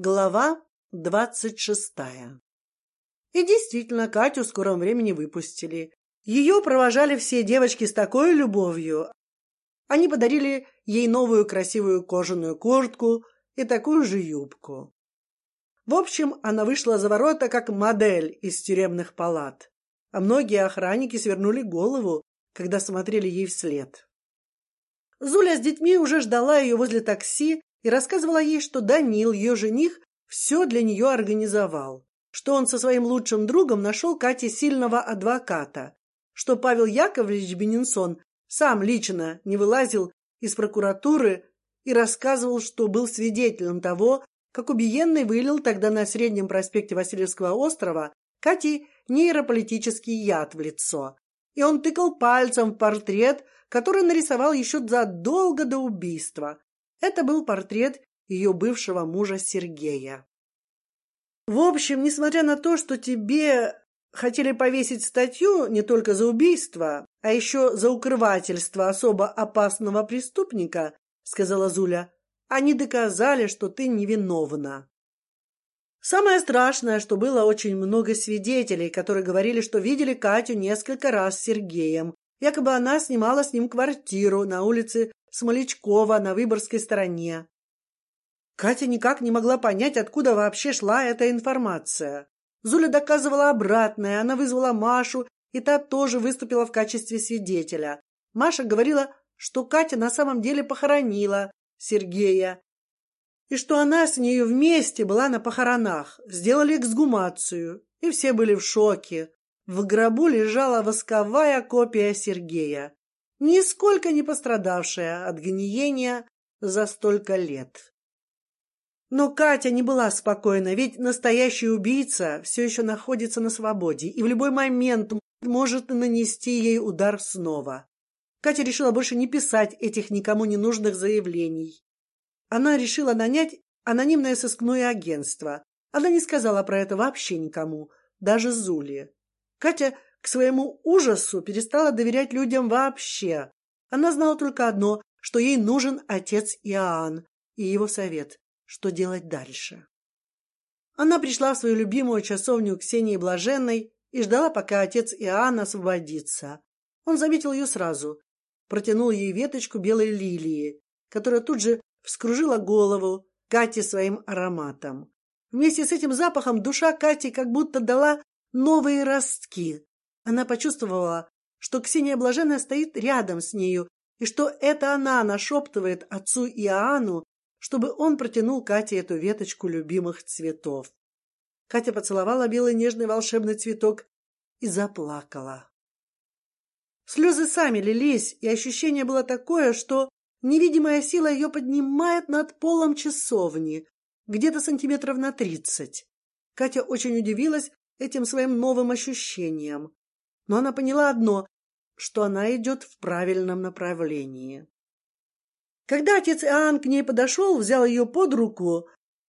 Глава двадцать шестая. И действительно, Катю в скором времени выпустили. Ее провожали все девочки с такой любовью. Они подарили ей новую красивую кожаную куртку и такую же юбку. В общем, она вышла за ворота как модель из тюремных палат, а многие охранники свернули голову, когда смотрели ей вслед. Зуля с детьми уже ждала ее возле такси и рассказывала ей, что Данил, ее жених, все для нее организовал, что он со своим лучшим другом нашел Кате сильного адвоката, что Павел Яковлевич Бенинсон сам лично не вылазил из прокуратуры и рассказывал, что был свидетелем того, как убиенный вылил тогда на Среднем проспекте Васильевского острова Кате нейрополитический яд в лицо, и он тыкал пальцем в портрет, который нарисовал еще задолго до убийства, это был портрет ее бывшего мужа Сергея. В общем, несмотря на то, что тебе хотели повесить статью не только за убийство, а еще за укрывательство особо опасного преступника, сказала Зуля, они доказали, что ты невиновна. Самое страшное, что было очень много свидетелей, которые говорили, что видели Катю несколько раз с Сергеем. Якобы она снимала с ним квартиру на улице Смолечкова на Выборгской стороне. Катя никак не могла понять, откуда вообще шла эта информация. Зуля доказывала обратное, она вызвала Машу, и та тоже выступила в качестве свидетеля. Маша говорила, что Катя на самом деле похоронила Сергея, и что она с нею вместе была на похоронах, сделали эксгумацию, и все были в шоке. В гробу лежала восковая копия Сергея нисколько не пострадавшая от гниения за столько лет. Но Катя не была спокойна, ведь настоящий убийца все еще находится на свободе и в любой момент может нанести ей удар снова. Катя решила больше не писать этих никому не нужных заявлений. Она решила нанять анонимное сыскное агентство. Она не сказала про это вообще никому, даже Зуле. Катя к своему ужасу перестала доверять людям вообще. Она знала только одно, что ей нужен отец Иоанн и его совет, что делать дальше. Она пришла в свою любимую часовню Ксении Блаженной и ждала, пока отец Иоанн освободится. Он заметил ее сразу, протянул ей веточку белой лилии, которая тут же вскружила голову Кате своим ароматом. Вместе с этим запахом душа Кати как будто дала новые ростки, она почувствовала, что Ксения Блаженная стоит рядом с нею и что это она нашептывает отцу Иоанну, чтобы он протянул Кате эту веточку любимых цветов. Катя поцеловала белый нежный волшебный цветок и заплакала. Слезы сами лились, и ощущение было такое, что невидимая сила ее поднимает над полом часовни, где-то сантиметров на тридцать. Катя очень удивилась этим своим новым ощущениям но она поняла одно, что она идет в правильном направлении. Когда отец Иоанн к ней подошел, взял ее под руку,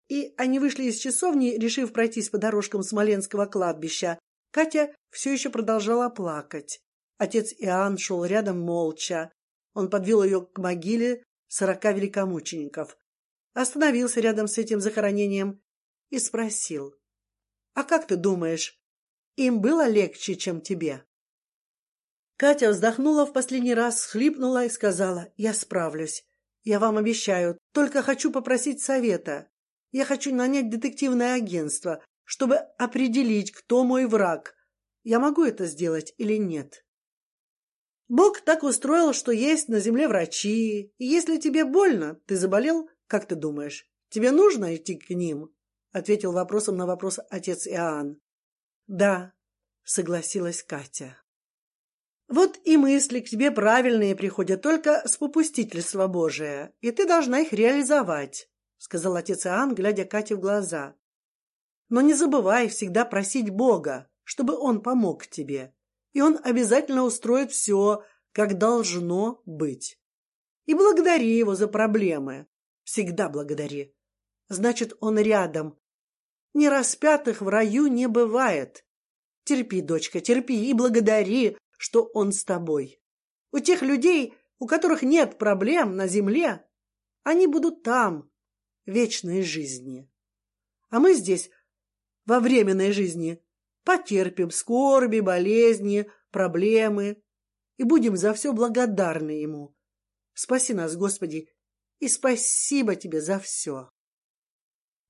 и они вышли из часовни, решив пройтись по дорожкам Смоленского кладбища, Катя все еще продолжала плакать. Отец Иоанн шел рядом молча. Он подвел ее к могиле сорока великомучеников, остановился рядом с этим захоронением и спросил: "А как ты думаешь, им было легче, чем тебе?" Катя вздохнула в последний раз, хлипнула и сказала: "Я справлюсь. Я вам обещаю. Только хочу попросить совета. Я хочу нанять детективное агентство, чтобы определить, кто мой враг. Я могу это сделать или нет?" Бог так устроил, что есть на земле врачи, и если тебе больно, ты заболел, как ты думаешь, тебе нужно идти к ним? ответил вопросом на вопрос отец Иоанн. Да, согласилась Катя. Вот и мысли к тебе правильные приходят только с попустительства Божия, и ты должна их реализовать, сказал отец Иоанн, глядя Кате в глаза. Но не забывай всегда просить Бога, чтобы Он помог тебе, и Он обязательно устроит все, как должно быть. И благодари Его за проблемы, всегда благодари. Значит, Он рядом. Не распятых в раю не бывает. Терпи, дочка, терпи и благодари, что он с тобой. У тех людей, у которых нет проблем на земле, они будут там, вечной жизни. А мы здесь во временной жизни потерпим скорби, болезни, проблемы и будем за все благодарны ему. Спаси нас, Господи, и спасибо тебе за все.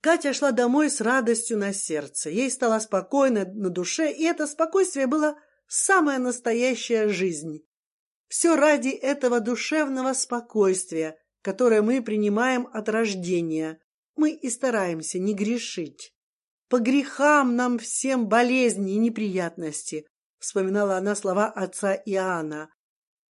Катя шла домой с радостью на сердце. Ей стало спокойно на душе, и это спокойствие было самая настоящая жизнь. Все ради этого душевного спокойствия, которое мы принимаем от рождения. Мы и стараемся не грешить. По грехам нам всем болезни и неприятности. Вспоминала она слова отца Иоанна.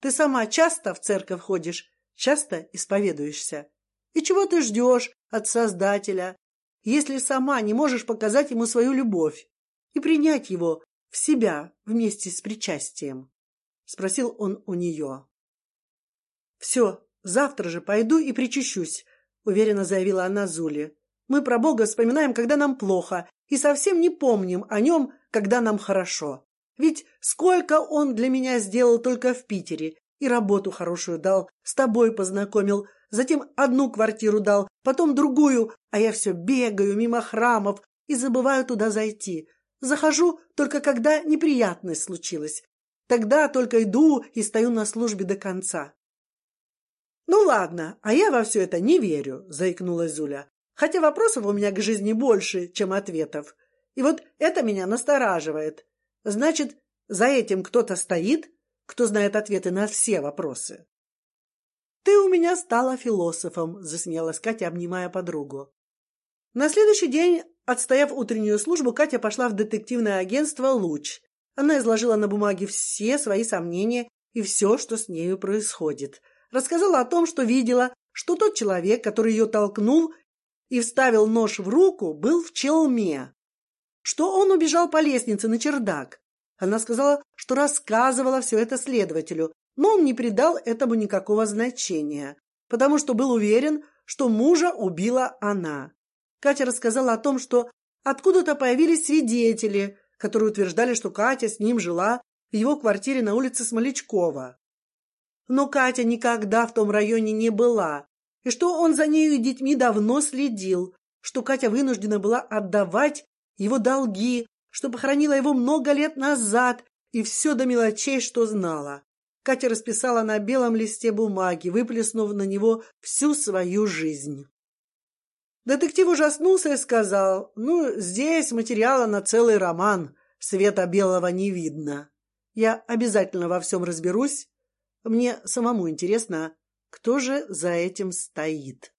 Ты сама часто в церковь ходишь, часто исповедуешься. И чего ты ждешь от Создателя, если сама не можешь показать ему свою любовь и принять его себя вместе с причастием? спросил он у нее. Все, завтра же пойду и причащусь, уверенно заявила она Зуле. Мы про Бога вспоминаем, когда нам плохо, и совсем не помним о нем, когда нам хорошо. Ведь сколько он для меня сделал только в Питере, и работу хорошую дал, с тобой познакомил, затем одну квартиру дал, потом другую, а я все бегаю мимо храмов и забываю туда зайти. Захожу только когда неприятность случилась. Тогда только иду и стою на службе до конца. Ну ладно, а я во все это не верю, заикнулась Зуля. Хотя вопросов у меня к жизни больше, чем ответов. И вот это меня настораживает. Значит, за этим кто-то стоит, кто знает ответы на все вопросы. Ты у меня стала философом, засмеялась Катя, обнимая подругу. На следующий день, отстояв утреннюю службу, Катя пошла в детективное агентство Луч. Она изложила на бумаге все свои сомнения и все, что с нею происходит. Рассказала о том, что видела, что тот человек, который ее толкнул и вставил нож в руку, был в челме, что он убежал по лестнице на чердак. Она сказала, что рассказывала все это следователю, но он не придал этому никакого значения, потому что был уверен, что мужа убила она. Катя рассказала о том, что откуда-то появились свидетели, которые утверждали, что Катя с ним жила в его квартире на улице Смолечкова. Но Катя никогда в том районе не была, и что он за нею и детьми давно следил, что Катя вынуждена была отдавать его долги, что похоронила его много лет назад и все до мелочей, что знала. Катя расписала на белом листе бумаги, выплеснув на него всю свою жизнь. Детектив ужаснулся и сказал: "Ну, здесь материала на целый роман. Света белого не видно. Я обязательно во всем разберусь. Мне самому интересно, кто же за этим стоит".